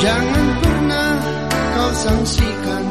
Jangan pernah kau sangsikan